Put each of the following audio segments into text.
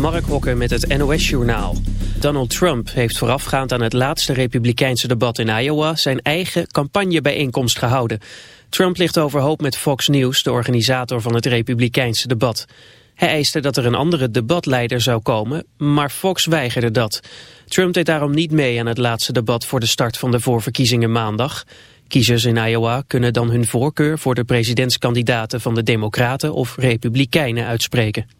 Mark Hokker met het NOS-journaal. Donald Trump heeft voorafgaand aan het laatste republikeinse debat in Iowa... zijn eigen campagnebijeenkomst gehouden. Trump ligt overhoop met Fox News, de organisator van het republikeinse debat. Hij eiste dat er een andere debatleider zou komen, maar Fox weigerde dat. Trump deed daarom niet mee aan het laatste debat voor de start van de voorverkiezingen maandag... Kiezers in Iowa kunnen dan hun voorkeur voor de presidentskandidaten van de Democraten of Republikeinen uitspreken.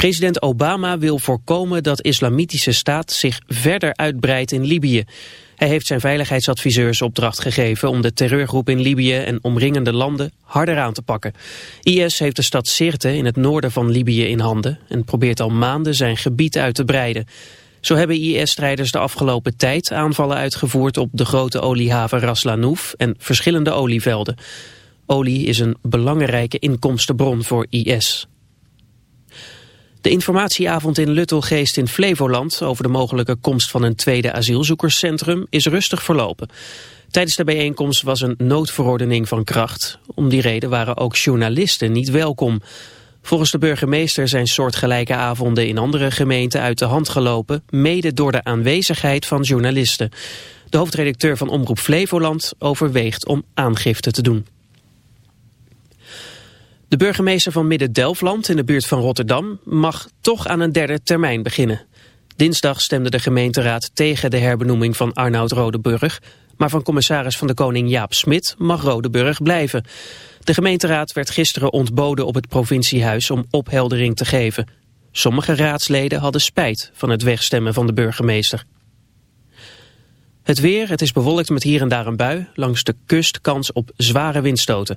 President Obama wil voorkomen dat islamitische staat zich verder uitbreidt in Libië. Hij heeft zijn veiligheidsadviseurs opdracht gegeven om de terreurgroep in Libië en omringende landen harder aan te pakken. IS heeft de stad Sirte in het noorden van Libië in handen en probeert al maanden zijn gebied uit te breiden. Zo hebben IS-strijders de afgelopen tijd aanvallen uitgevoerd op de grote oliehaven Ras Lanouf en verschillende olievelden. Olie is een belangrijke inkomstenbron voor IS. De informatieavond in Luttelgeest in Flevoland over de mogelijke komst van een tweede asielzoekerscentrum is rustig verlopen. Tijdens de bijeenkomst was een noodverordening van kracht. Om die reden waren ook journalisten niet welkom. Volgens de burgemeester zijn soortgelijke avonden in andere gemeenten uit de hand gelopen, mede door de aanwezigheid van journalisten. De hoofdredacteur van Omroep Flevoland overweegt om aangifte te doen. De burgemeester van Midden-Delfland in de buurt van Rotterdam mag toch aan een derde termijn beginnen. Dinsdag stemde de gemeenteraad tegen de herbenoeming van Arnoud Rodeburg, maar van commissaris van de Koning Jaap Smit mag Rodeburg blijven. De gemeenteraad werd gisteren ontboden op het provinciehuis om opheldering te geven. Sommige raadsleden hadden spijt van het wegstemmen van de burgemeester. Het weer, het is bewolkt met hier en daar een bui. Langs de kust kans op zware windstoten.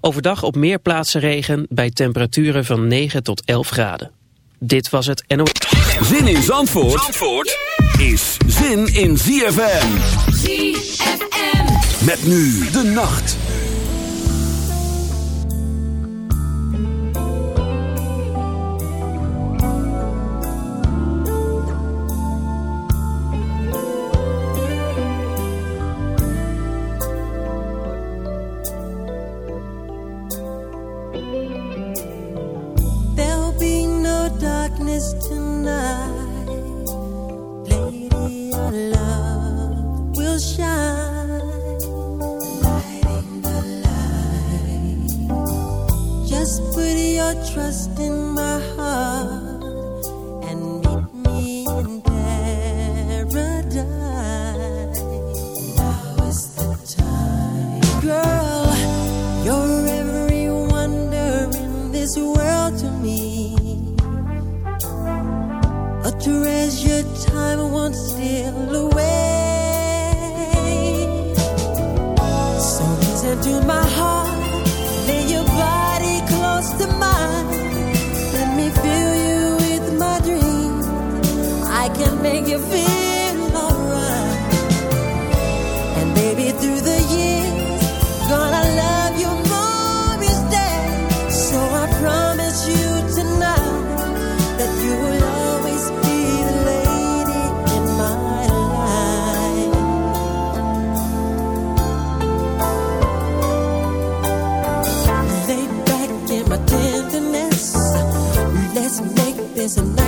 Overdag op meer plaatsen regen bij temperaturen van 9 tot 11 graden. Dit was het NO... Zin in Zandvoort, Zandvoort is zin in ZFM. ZFM. Met nu de nacht. Trust in this day. So I promise you tonight that you will always be the lady in my life. They back in my tenderness. Let's make this a night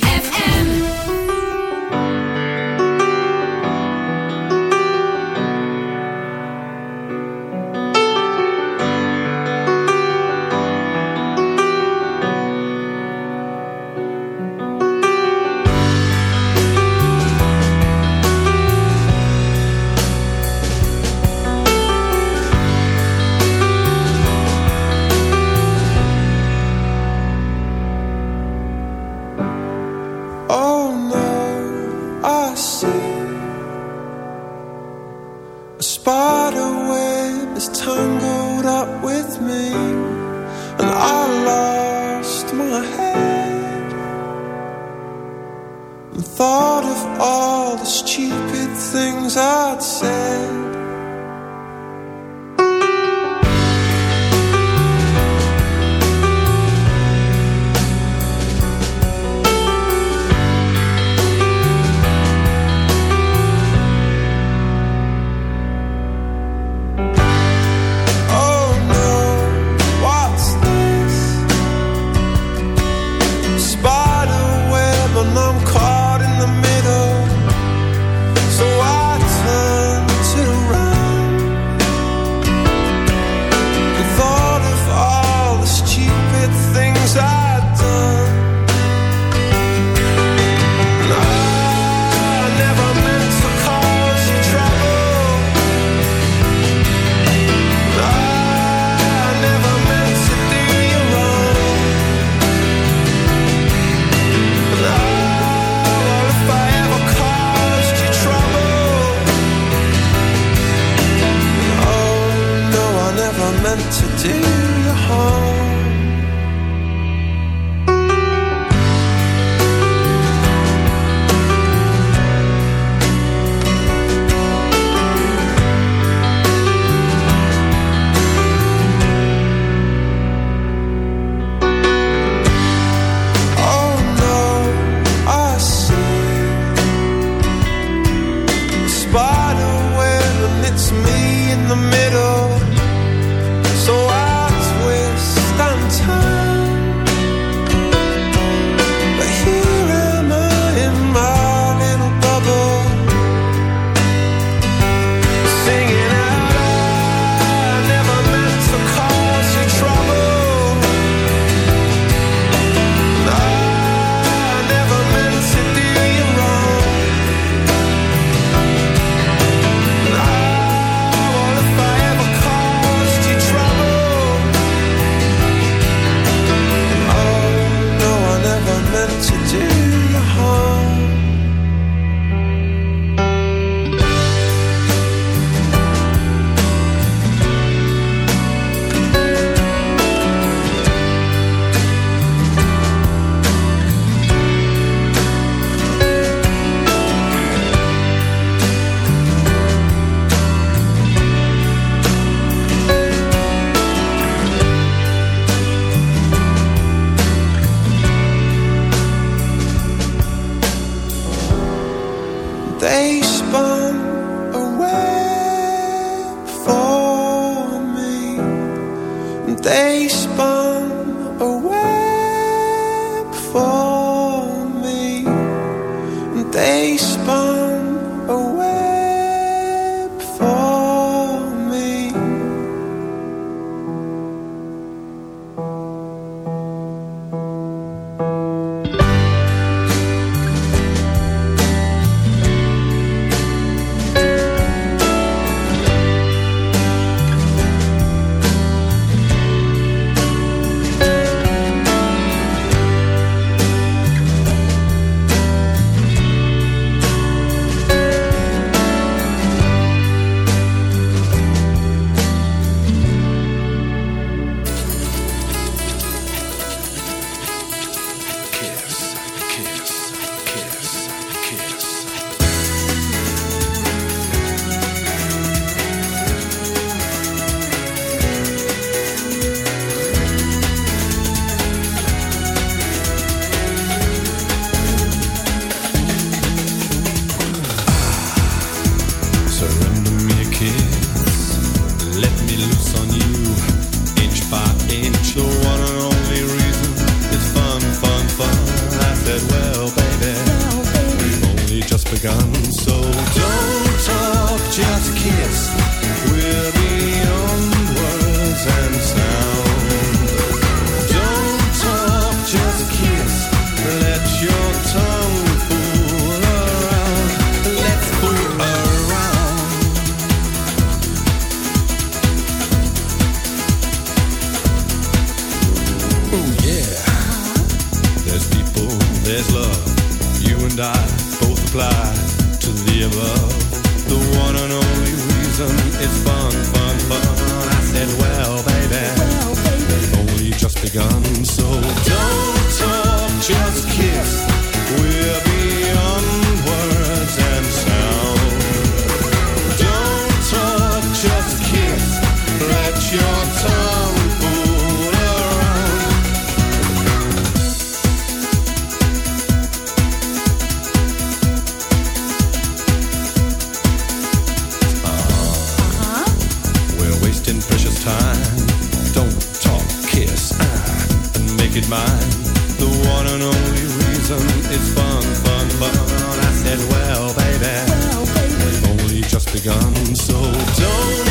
it's fun, fun, fun. I said, well, baby, well, baby. we've only just begun, so don't.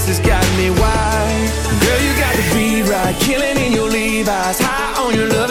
Kiss has got me wired. Girl, you got the be right. Killing in your Levi's. High on your love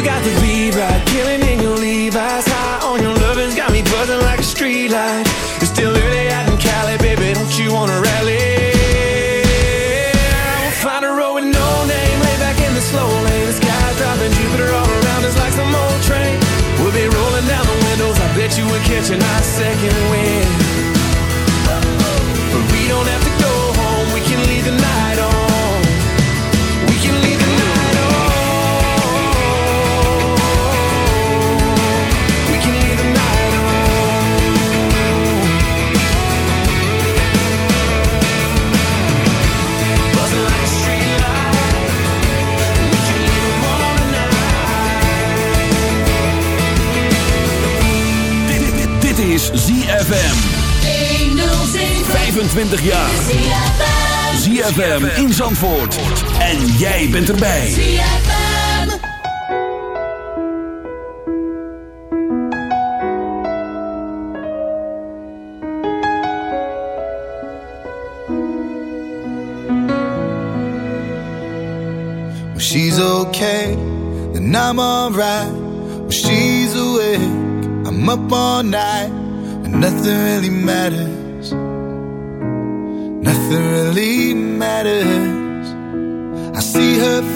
You got the beat right, killing in your Levi's. High on your lovin's got me buzzing like a street light. It's still early out in Cali, baby. Don't you wanna rally? We'll find a road with no name, lay back in the slow lane. The sky's dropping Jupiter all around us like some old train. We'll be rolling down the windows. I bet you we're catching our second wind. 25 jaar. ZFM in Zandvoort. En jij bent erbij. When she's okay, then I'm alright. When she's awake, I'm up all night. And nothing really matters.